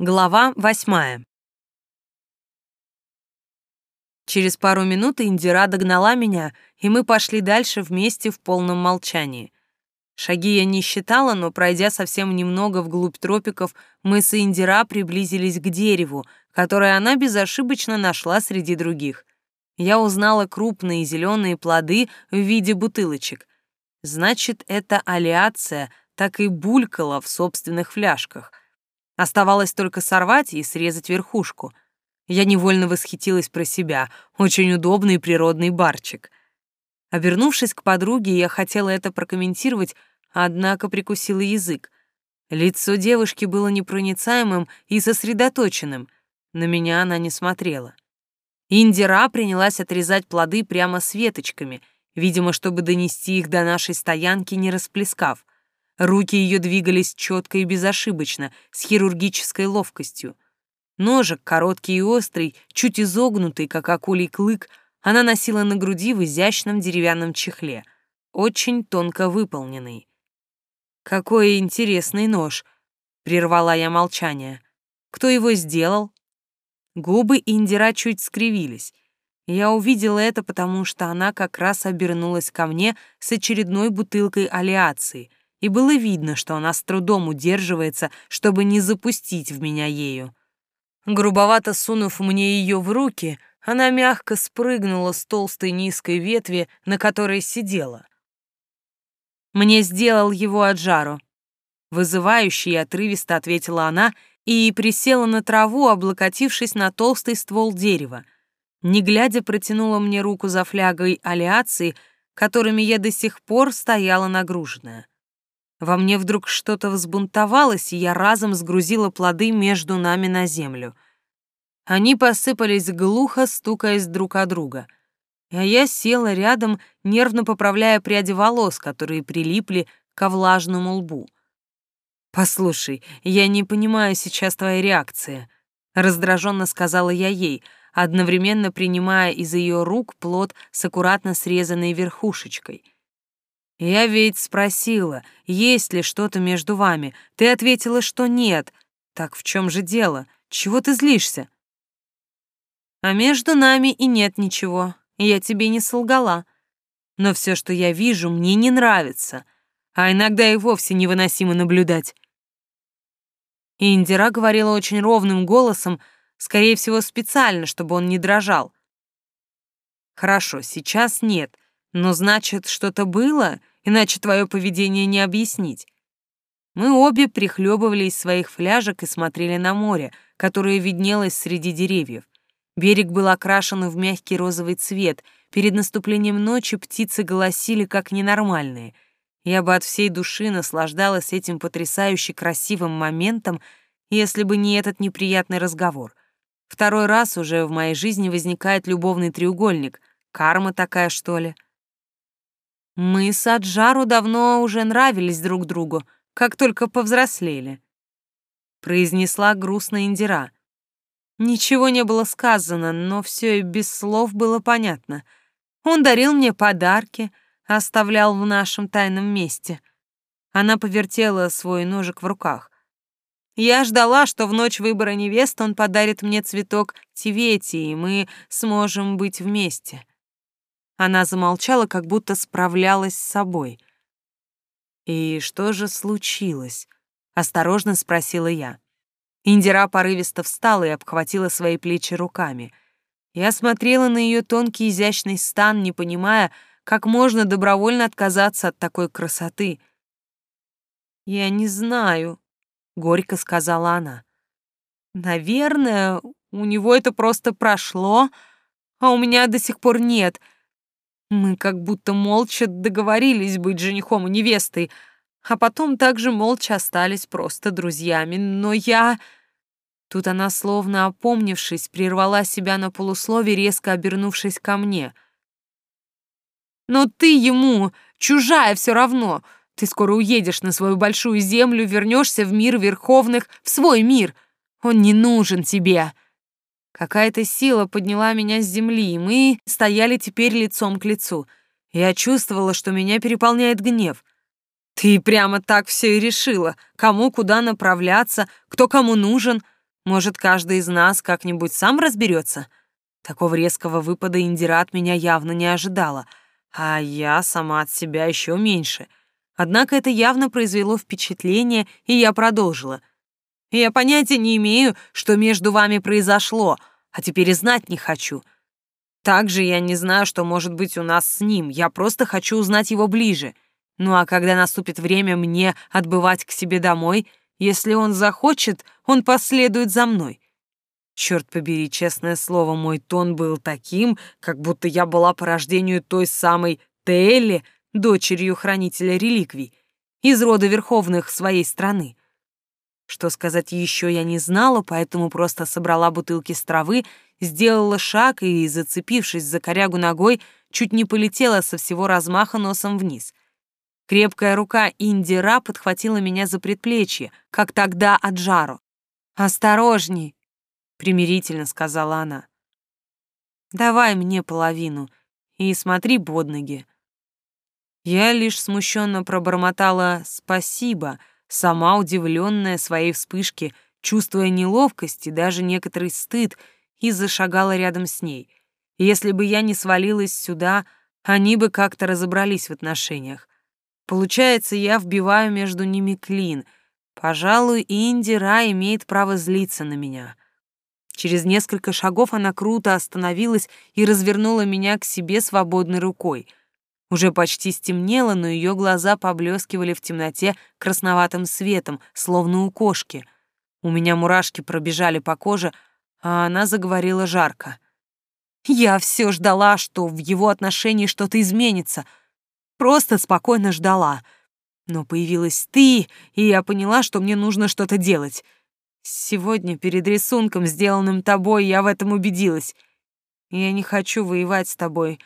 Глава восьмая. Через пару минут Индира догнала меня, и мы пошли дальше вместе в полном молчании. Шаги я не считала, но, пройдя совсем немного вглубь тропиков, мы с Индира приблизились к дереву, которое она безошибочно нашла среди других. Я узнала крупные зеленые плоды в виде бутылочек. Значит, эта алиация так и булькала в собственных фляжках — Оставалось только сорвать и срезать верхушку. Я невольно восхитилась про себя. Очень удобный природный барчик. Обернувшись к подруге, я хотела это прокомментировать, однако прикусила язык. Лицо девушки было непроницаемым и сосредоточенным. На меня она не смотрела. Индира принялась отрезать плоды прямо с веточками, видимо, чтобы донести их до нашей стоянки, не расплескав. Руки ее двигались четко и безошибочно, с хирургической ловкостью. Ножик, короткий и острый, чуть изогнутый, как акулий клык, она носила на груди в изящном деревянном чехле, очень тонко выполненный. «Какой интересный нож!» — прервала я молчание. «Кто его сделал?» Губы Индира чуть скривились. Я увидела это, потому что она как раз обернулась ко мне с очередной бутылкой алиации — и было видно, что она с трудом удерживается, чтобы не запустить в меня ею. Грубовато сунув мне ее в руки, она мягко спрыгнула с толстой низкой ветви, на которой сидела. «Мне сделал его от жару», — вызывающе и отрывисто ответила она и присела на траву, облокотившись на толстый ствол дерева. Не глядя, протянула мне руку за флягой алиации, которыми я до сих пор стояла нагруженная. Во мне вдруг что-то взбунтовалось, и я разом сгрузила плоды между нами на землю. Они посыпались глухо, стукаясь друг о друга. А я села рядом, нервно поправляя пряди волос, которые прилипли ко влажному лбу. «Послушай, я не понимаю сейчас твоей реакции», — раздраженно сказала я ей, одновременно принимая из ее рук плод с аккуратно срезанной верхушечкой — «Я ведь спросила, есть ли что-то между вами. Ты ответила, что нет. Так в чем же дело? Чего ты злишься?» «А между нами и нет ничего. Я тебе не солгала. Но все, что я вижу, мне не нравится. А иногда и вовсе невыносимо наблюдать». Индира говорила очень ровным голосом, скорее всего, специально, чтобы он не дрожал. «Хорошо, сейчас нет, но значит, что-то было, иначе твое поведение не объяснить. Мы обе прихлебывали из своих фляжек и смотрели на море, которое виднелось среди деревьев. Берег был окрашен в мягкий розовый цвет. Перед наступлением ночи птицы голосили как ненормальные. Я бы от всей души наслаждалась этим потрясающе красивым моментом, если бы не этот неприятный разговор. Второй раз уже в моей жизни возникает любовный треугольник. Карма такая, что ли? Мы с Аджару давно уже нравились друг другу, как только повзрослели. Произнесла грустно Индира. Ничего не было сказано, но все и без слов было понятно. Он дарил мне подарки, оставлял в нашем тайном месте. Она повертела свой ножик в руках. Я ждала, что в ночь выбора невесты он подарит мне цветок Тивети, и мы сможем быть вместе. Она замолчала, как будто справлялась с собой. «И что же случилось?» — осторожно спросила я. Индира порывисто встала и обхватила свои плечи руками. Я смотрела на ее тонкий изящный стан, не понимая, как можно добровольно отказаться от такой красоты. «Я не знаю», — горько сказала она. «Наверное, у него это просто прошло, а у меня до сих пор нет», — мы как будто молча договорились быть женихом и невестой, а потом также молча остались просто друзьями. Но я... Тут она, словно опомнившись, прервала себя на полуслове, резко обернувшись ко мне. «Но ты ему чужая все равно. Ты скоро уедешь на свою большую землю, вернешься в мир верховных, в свой мир. Он не нужен тебе». Какая-то сила подняла меня с земли, и мы стояли теперь лицом к лицу. Я чувствовала, что меня переполняет гнев. Ты прямо так все и решила, кому куда направляться, кто кому нужен. Может, каждый из нас как-нибудь сам разберется? Такого резкого выпада Индира от меня явно не ожидала, а я сама от себя еще меньше. Однако это явно произвело впечатление, и я продолжила. Я понятия не имею, что между вами произошло, а теперь и знать не хочу. Также я не знаю, что может быть у нас с ним, я просто хочу узнать его ближе. Ну а когда наступит время мне отбывать к себе домой, если он захочет, он последует за мной. Черт побери, честное слово, мой тон был таким, как будто я была по рождению той самой Телли, дочерью хранителя реликвий, из рода верховных своей страны. Что сказать еще я не знала, поэтому просто собрала бутылки с травы, сделала шаг и, зацепившись за корягу ногой, чуть не полетела со всего размаха носом вниз. Крепкая рука Индира подхватила меня за предплечье, как тогда от жару. «Осторожней!» примирительно сказала она. Давай мне половину и смотри под ноги. Я лишь смущенно пробормотала «спасибо», сама удивленная своей вспышке, чувствуя неловкость и даже некоторый стыд, и зашагала рядом с ней. Если бы я не свалилась сюда, они бы как-то разобрались в отношениях. Получается, я вбиваю между ними клин. Пожалуй, Индира имеет право злиться на меня. Через несколько шагов она круто остановилась и развернула меня к себе свободной рукой. Уже почти стемнело, но ее глаза поблескивали в темноте красноватым светом, словно у кошки. У меня мурашки пробежали по коже, а она заговорила жарко. «Я все ждала, что в его отношении что-то изменится. Просто спокойно ждала. Но появилась ты, и я поняла, что мне нужно что-то делать. Сегодня перед рисунком, сделанным тобой, я в этом убедилась. Я не хочу воевать с тобой,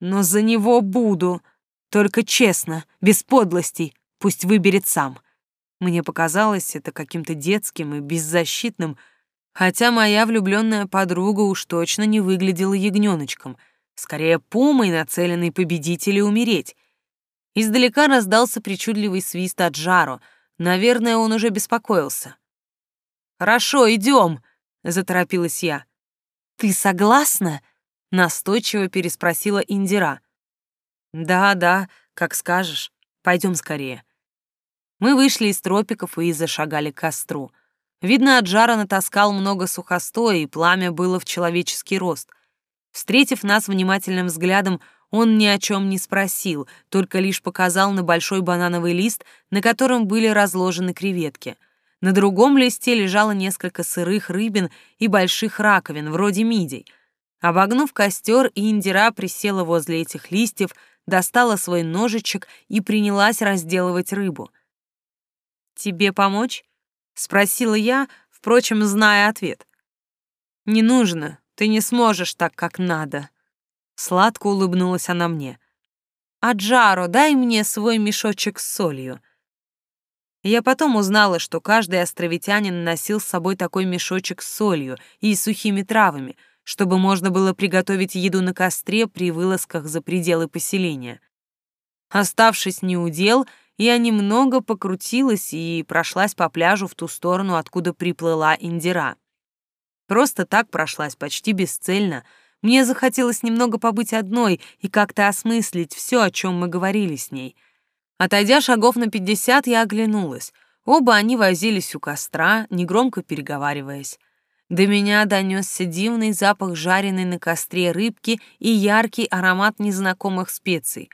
но за него буду. Только честно, без подлостей, пусть выберет сам. Мне показалось это каким-то детским и беззащитным, хотя моя влюбленная подруга уж точно не выглядела ягненочком, скорее пумой, нацеленной победить или умереть. Издалека раздался причудливый свист от жару. Наверное, он уже беспокоился. «Хорошо, идем», — заторопилась я. «Ты согласна?» — настойчиво переспросила Индира. «Да, да, как скажешь. Пойдем скорее». Мы вышли из тропиков и зашагали к костру. Видно, от жара натаскал много сухостоя, и пламя было в человеческий рост. Встретив нас внимательным взглядом, он ни о чем не спросил, только лишь показал на большой банановый лист, на котором были разложены креветки — на другом листе лежало несколько сырых рыбин и больших раковин, вроде мидий. Обогнув костер, Индира присела возле этих листьев, достала свой ножичек и принялась разделывать рыбу. «Тебе помочь?» — спросила я, впрочем, зная ответ. «Не нужно, ты не сможешь так, как надо». Сладко улыбнулась она мне. «Аджаро, дай мне свой мешочек с солью». Я потом узнала, что каждый островитянин носил с собой такой мешочек с солью и сухими травами, чтобы можно было приготовить еду на костре при вылазках за пределы поселения. Оставшись неудел, я немного покрутилась и прошлась по пляжу в ту сторону, откуда приплыла Индира. Просто так прошлась, почти бесцельно. Мне захотелось немного побыть одной и как-то осмыслить все, о чем мы говорили с ней — Отойдя шагов на пятьдесят, я оглянулась. Оба они возились у костра, негромко переговариваясь. До меня донесся дивный запах жареной на костре рыбки и яркий аромат незнакомых специй.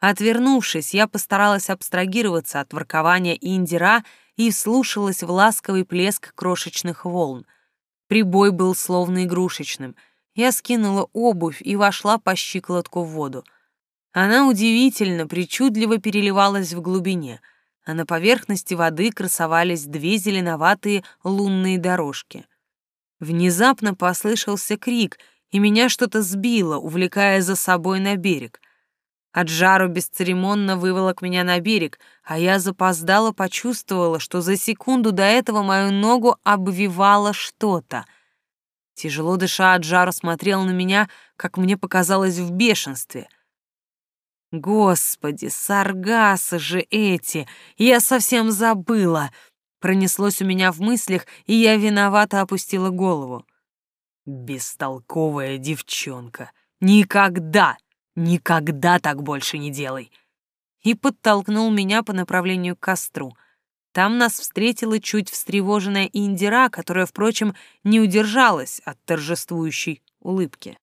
Отвернувшись, я постаралась абстрагироваться от воркования Индира и слушалась в ласковый плеск крошечных волн. Прибой был словно игрушечным. Я скинула обувь и вошла по щиколотку в воду — она удивительно, причудливо переливалась в глубине, а на поверхности воды красовались две зеленоватые лунные дорожки. Внезапно послышался крик, и меня что-то сбило, увлекая за собой на берег. От жару бесцеремонно выволок меня на берег, а я запоздало почувствовала, что за секунду до этого мою ногу обвивало что-то. Тяжело дыша от жару смотрел на меня, как мне показалось, в бешенстве — Господи, саргасы же эти! Я совсем забыла! Пронеслось у меня в мыслях, и я виновато опустила голову. «Бестолковая девчонка! Никогда, никогда так больше не делай!» И подтолкнул меня по направлению к костру. Там нас встретила чуть встревоженная Индира, которая, впрочем, не удержалась от торжествующей улыбки.